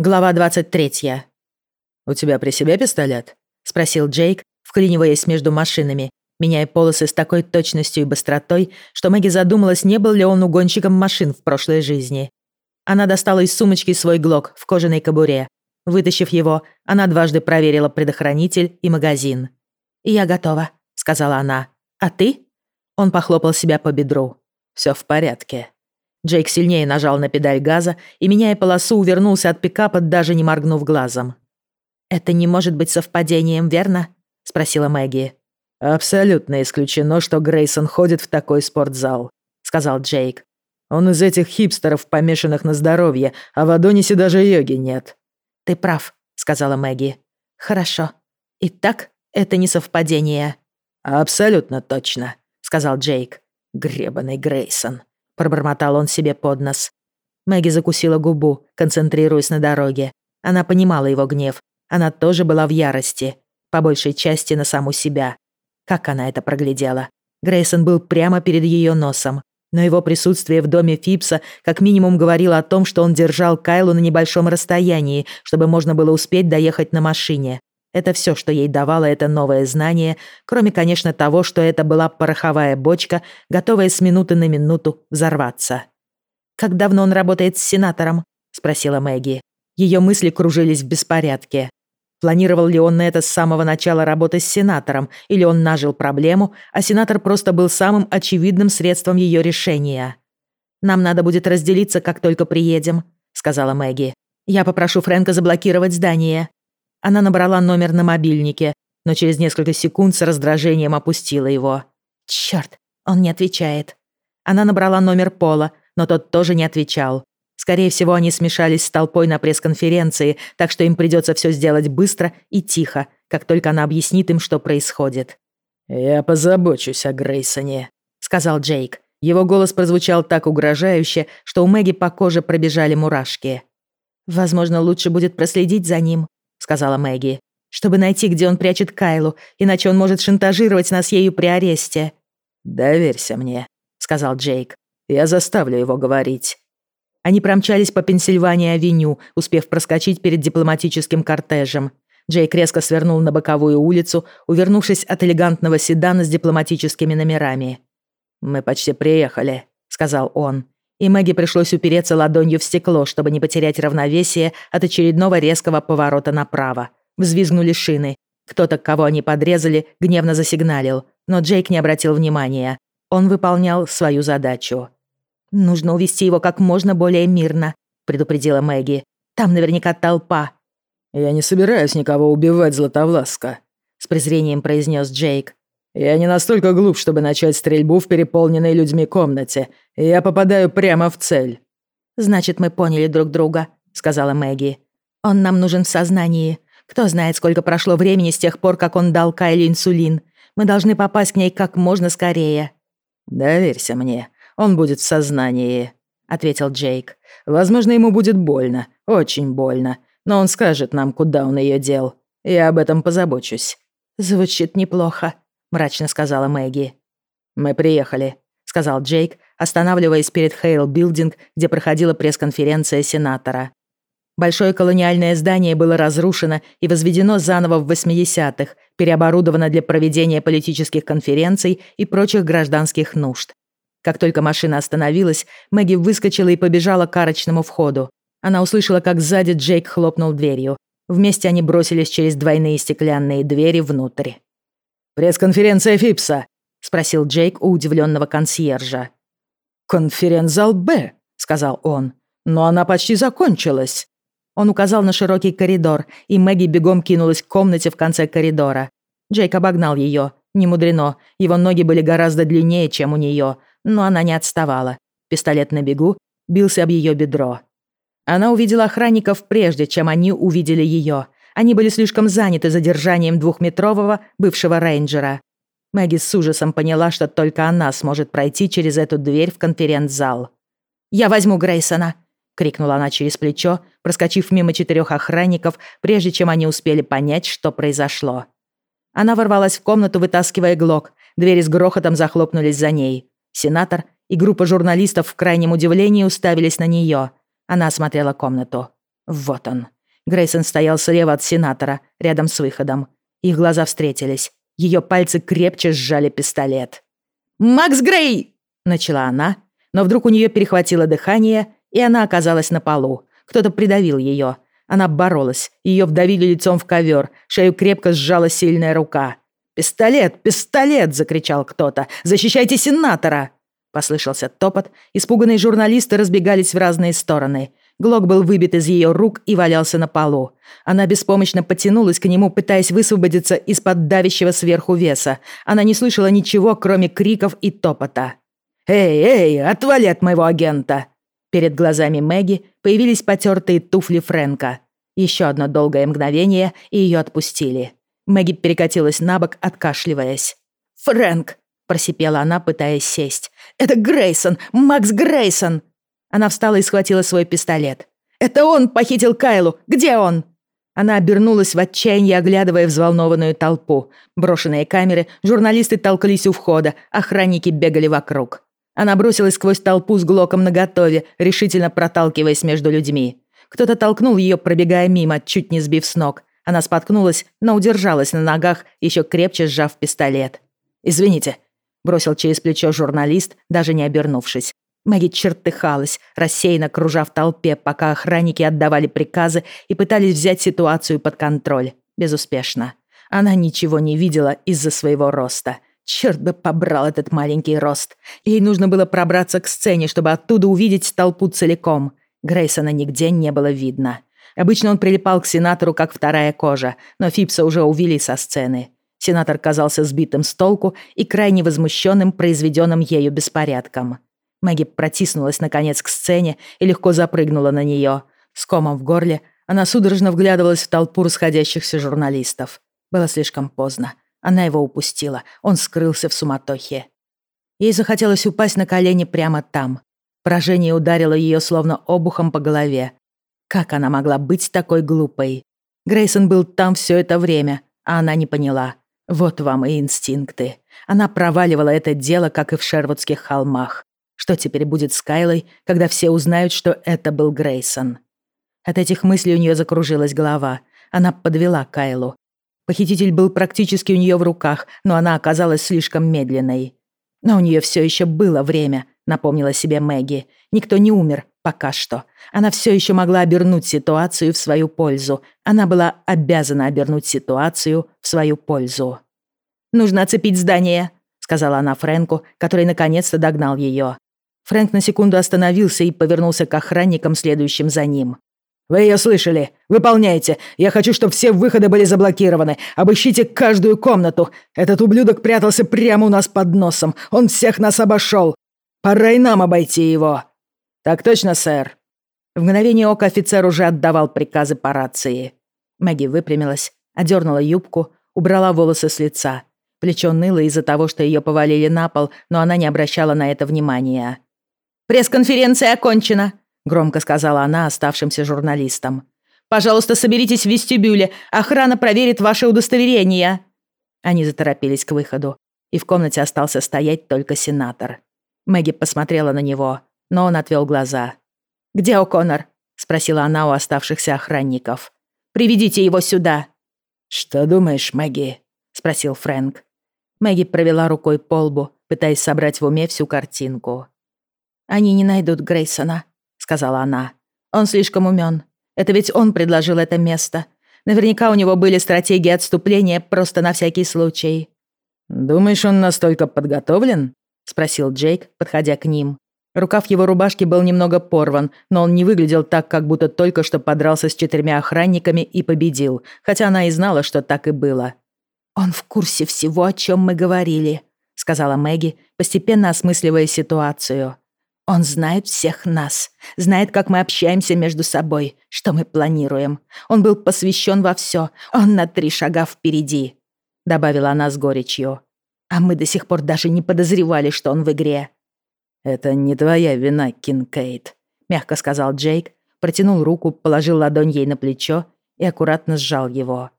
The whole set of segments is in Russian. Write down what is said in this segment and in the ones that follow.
Глава 23. «У тебя при себе пистолет?» — спросил Джейк, вклиниваясь между машинами, меняя полосы с такой точностью и быстротой, что Мэгги задумалась, не был ли он угонщиком машин в прошлой жизни. Она достала из сумочки свой глок в кожаной кобуре. Вытащив его, она дважды проверила предохранитель и магазин. «Я готова», — сказала она. «А ты?» Он похлопал себя по бедру. «Всё в порядке». Джейк сильнее нажал на педаль газа и, меняя полосу, увернулся от пикапа, даже не моргнув глазом. «Это не может быть совпадением, верно?» — спросила Мэгги. «Абсолютно исключено, что Грейсон ходит в такой спортзал», — сказал Джейк. «Он из этих хипстеров, помешанных на здоровье, а в Адонисе даже йоги нет». «Ты прав», — сказала Мэгги. «Хорошо. Итак, это не совпадение». «Абсолютно точно», — сказал Джейк. «Гребаный Грейсон» пробормотал он себе под нос. Мэгги закусила губу, концентрируясь на дороге. Она понимала его гнев. Она тоже была в ярости. По большей части на саму себя. Как она это проглядела? Грейсон был прямо перед ее носом. Но его присутствие в доме Фипса как минимум говорило о том, что он держал Кайлу на небольшом расстоянии, чтобы можно было успеть доехать на машине. Это все, что ей давало это новое знание, кроме, конечно, того, что это была пороховая бочка, готовая с минуты на минуту взорваться. «Как давно он работает с сенатором?» — спросила Мэгги. Ее мысли кружились в беспорядке. Планировал ли он на это с самого начала работы с сенатором, или он нажил проблему, а сенатор просто был самым очевидным средством ее решения? «Нам надо будет разделиться, как только приедем», — сказала Мэгги. «Я попрошу Фрэнка заблокировать здание. Она набрала номер на мобильнике, но через несколько секунд с раздражением опустила его. Чёрт, он не отвечает. Она набрала номер Пола, но тот тоже не отвечал. Скорее всего, они смешались с толпой на пресс-конференции, так что им придется все сделать быстро и тихо, как только она объяснит им, что происходит. «Я позабочусь о Грейсоне», — сказал Джейк. Его голос прозвучал так угрожающе, что у Мэгги по коже пробежали мурашки. «Возможно, лучше будет проследить за ним», — сказала Мэгги. «Чтобы найти, где он прячет Кайлу, иначе он может шантажировать нас ею при аресте». «Доверься мне», — сказал Джейк. «Я заставлю его говорить». Они промчались по Пенсильвании-авеню, успев проскочить перед дипломатическим кортежем. Джейк резко свернул на боковую улицу, увернувшись от элегантного седана с дипломатическими номерами. «Мы почти приехали», — сказал он и Мэгги пришлось упереться ладонью в стекло, чтобы не потерять равновесие от очередного резкого поворота направо. Взвизгнули шины. Кто-то, кого они подрезали, гневно засигналил, но Джейк не обратил внимания. Он выполнял свою задачу. «Нужно увести его как можно более мирно», — предупредила Мэгги. «Там наверняка толпа». «Я не собираюсь никого убивать, Златовласка», — с презрением произнес Джейк. Я не настолько глуп, чтобы начать стрельбу в переполненной людьми комнате. Я попадаю прямо в цель». «Значит, мы поняли друг друга», — сказала Мэгги. «Он нам нужен в сознании. Кто знает, сколько прошло времени с тех пор, как он дал Кайле инсулин. Мы должны попасть к ней как можно скорее». «Доверься мне, он будет в сознании», — ответил Джейк. «Возможно, ему будет больно, очень больно, но он скажет нам, куда он ее дел. Я об этом позабочусь». «Звучит неплохо», — мрачно сказала Мэгги. «Мы приехали», — сказал Джейк, останавливаясь перед Хейл Билдинг, где проходила пресс-конференция сенатора. Большое колониальное здание было разрушено и возведено заново в 80-х, переоборудовано для проведения политических конференций и прочих гражданских нужд. Как только машина остановилась, Мэгги выскочила и побежала к арочному входу. Она услышала, как сзади Джейк хлопнул дверью. Вместе они бросились через двойные стеклянные двери внутрь. «Пресс-конференция Фипса», — спросил Джейк у удивленного консьержа. «Конференц-зал Б», — сказал он. «Но она почти закончилась». Он указал на широкий коридор, и Мэгги бегом кинулась к комнате в конце коридора. Джейк обогнал ее. Не мудрено, его ноги были гораздо длиннее, чем у нее, но она не отставала. Пистолет на бегу бился об ее бедро. Она увидела охранников прежде, чем они увидели ее. Они были слишком заняты задержанием двухметрового бывшего рейнджера. Мэгги с ужасом поняла, что только она сможет пройти через эту дверь в конференц-зал. «Я возьму Грейсона!» — крикнула она через плечо, проскочив мимо четырех охранников, прежде чем они успели понять, что произошло. Она ворвалась в комнату, вытаскивая глок. Двери с грохотом захлопнулись за ней. Сенатор и группа журналистов в крайнем удивлении уставились на нее. Она осмотрела комнату. Вот он. Грейсон стоял слева от сенатора, рядом с выходом. Их глаза встретились. Ее пальцы крепче сжали пистолет. «Макс Грей!» — начала она, но вдруг у нее перехватило дыхание, и она оказалась на полу. Кто-то придавил ее. Она боролась, ее вдавили лицом в ковер, шею крепко сжала сильная рука. «Пистолет! Пистолет!» — закричал кто-то. «Защищайте сенатора!» Послышался топот, испуганные журналисты разбегались в разные стороны. Глок был выбит из ее рук и валялся на полу. Она беспомощно потянулась к нему, пытаясь высвободиться из-под давящего сверху веса. Она не слышала ничего, кроме криков и топота. «Эй, эй, отвали от моего агента!» Перед глазами Мэгги появились потертые туфли Фрэнка. Еще одно долгое мгновение, и ее отпустили. Мэгги перекатилась на бок, откашливаясь. «Фрэнк!» – просипела она, пытаясь сесть. «Это Грейсон! Макс Грейсон!» Она встала и схватила свой пистолет. «Это он похитил Кайлу! Где он?» Она обернулась в отчаянии, оглядывая взволнованную толпу. Брошенные камеры, журналисты толкались у входа, охранники бегали вокруг. Она бросилась сквозь толпу с глоком наготове, решительно проталкиваясь между людьми. Кто-то толкнул ее, пробегая мимо, чуть не сбив с ног. Она споткнулась, но удержалась на ногах, еще крепче сжав пистолет. «Извините», — бросил через плечо журналист, даже не обернувшись. Мэгги чертыхалась, рассеянно кружа в толпе, пока охранники отдавали приказы и пытались взять ситуацию под контроль. Безуспешно. Она ничего не видела из-за своего роста. Черт бы побрал этот маленький рост. Ей нужно было пробраться к сцене, чтобы оттуда увидеть толпу целиком. Грейсона нигде не было видно. Обычно он прилипал к сенатору, как вторая кожа, но Фипса уже увели со сцены. Сенатор казался сбитым с толку и крайне возмущенным произведенным ею беспорядком. Мэгги протиснулась, наконец, к сцене и легко запрыгнула на нее. С комом в горле она судорожно вглядывалась в толпу расходящихся журналистов. Было слишком поздно. Она его упустила. Он скрылся в суматохе. Ей захотелось упасть на колени прямо там. Поражение ударило ее словно обухом по голове. Как она могла быть такой глупой? Грейсон был там все это время, а она не поняла. Вот вам и инстинкты. Она проваливала это дело, как и в Шервудских холмах. Что теперь будет с Кайлой, когда все узнают, что это был Грейсон? От этих мыслей у нее закружилась голова. Она подвела Кайлу. Похититель был практически у нее в руках, но она оказалась слишком медленной. Но у нее все еще было время, напомнила себе Мэгги. Никто не умер, пока что. Она все еще могла обернуть ситуацию в свою пользу. Она была обязана обернуть ситуацию в свою пользу. «Нужно оцепить здание», — сказала она Фрэнку, который наконец-то догнал ее. Фрэнк на секунду остановился и повернулся к охранникам, следующим за ним. «Вы ее слышали? Выполняйте! Я хочу, чтобы все выходы были заблокированы. Обыщите каждую комнату. Этот ублюдок прятался прямо у нас под носом. Он всех нас обошел. Пора и нам обойти его». «Так точно, сэр». В мгновение ока офицер уже отдавал приказы по рации. Мэгги выпрямилась, одернула юбку, убрала волосы с лица. Плечо ныло из-за того, что ее повалили на пол, но она не обращала на это внимания. «Пресс-конференция окончена», громко сказала она оставшимся журналистам. «Пожалуйста, соберитесь в вестибюле. Охрана проверит ваше удостоверение». Они заторопились к выходу, и в комнате остался стоять только сенатор. Мэгги посмотрела на него, но он отвел глаза. «Где О'Коннор?» — спросила она у оставшихся охранников. «Приведите его сюда». «Что думаешь, Мэгги?» — спросил Фрэнк. Мэгги провела рукой по лбу, пытаясь собрать в уме всю картинку. «Они не найдут Грейсона», сказала она. «Он слишком умен. Это ведь он предложил это место. Наверняка у него были стратегии отступления просто на всякий случай». «Думаешь, он настолько подготовлен?» — спросил Джейк, подходя к ним. Рукав его рубашки был немного порван, но он не выглядел так, как будто только что подрался с четырьмя охранниками и победил, хотя она и знала, что так и было. «Он в курсе всего, о чем мы говорили», — сказала Мэгги, постепенно осмысливая ситуацию. Он знает всех нас, знает, как мы общаемся между собой, что мы планируем. Он был посвящен во все, он на три шага впереди», — добавила она с горечью. «А мы до сих пор даже не подозревали, что он в игре». «Это не твоя вина, Кинкейд», — мягко сказал Джейк, протянул руку, положил ладонь ей на плечо и аккуратно сжал его.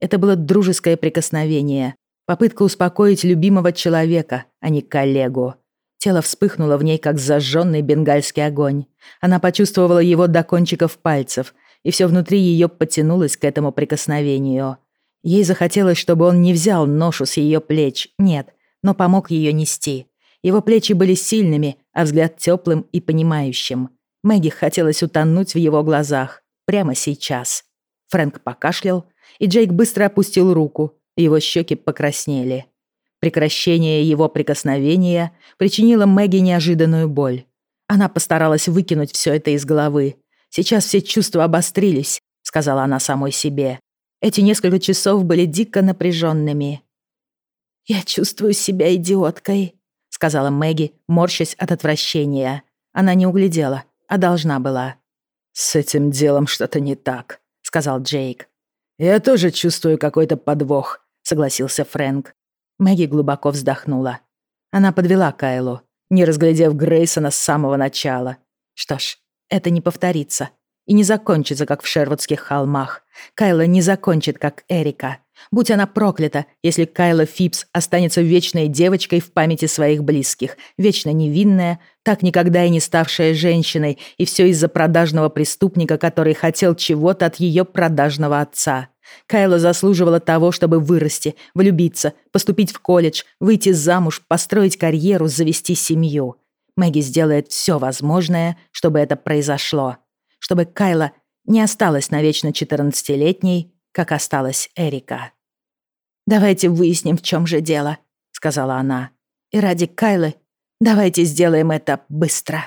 Это было дружеское прикосновение, попытка успокоить любимого человека, а не коллегу. Тело вспыхнуло в ней, как зажженный бенгальский огонь. Она почувствовала его до кончиков пальцев. и все внутри ее потянулось к этому прикосновению. Ей захотелось, чтобы он не взял ношу с ее плеч, нет, но помог ее нести. Его плечи были сильными, а взгляд теплым и понимающим. Мэгги хотелось утонуть в его глазах прямо сейчас. Фрэнк покашлял, и Джейк быстро опустил руку, его щеки покраснели. Прекращение его прикосновения причинило Мэгги неожиданную боль. Она постаралась выкинуть все это из головы. Сейчас все чувства обострились, сказала она самой себе. Эти несколько часов были дико напряженными. «Я чувствую себя идиоткой», — сказала Мэгги, морщась от отвращения. Она не углядела, а должна была. «С этим делом что-то не так», — сказал Джейк. «Я тоже чувствую какой-то подвох», — согласился Фрэнк. Мэгги глубоко вздохнула. Она подвела Кайлу, не разглядев Грейсона с самого начала. Что ж, это не повторится и не закончится, как в Шервудских холмах. Кайла не закончит, как Эрика. Будь она проклята, если Кайла Фипс останется вечной девочкой в памяти своих близких, вечно невинная, так никогда и не ставшая женщиной, и все из-за продажного преступника, который хотел чего-то от ее продажного отца. Кайла заслуживала того, чтобы вырасти, влюбиться, поступить в колледж, выйти замуж, построить карьеру, завести семью. Мэгги сделает все возможное, чтобы это произошло. Чтобы Кайла не осталась навечно 14-летней, как осталась Эрика. «Давайте выясним, в чем же дело», — сказала она. «И ради Кайлы давайте сделаем это быстро».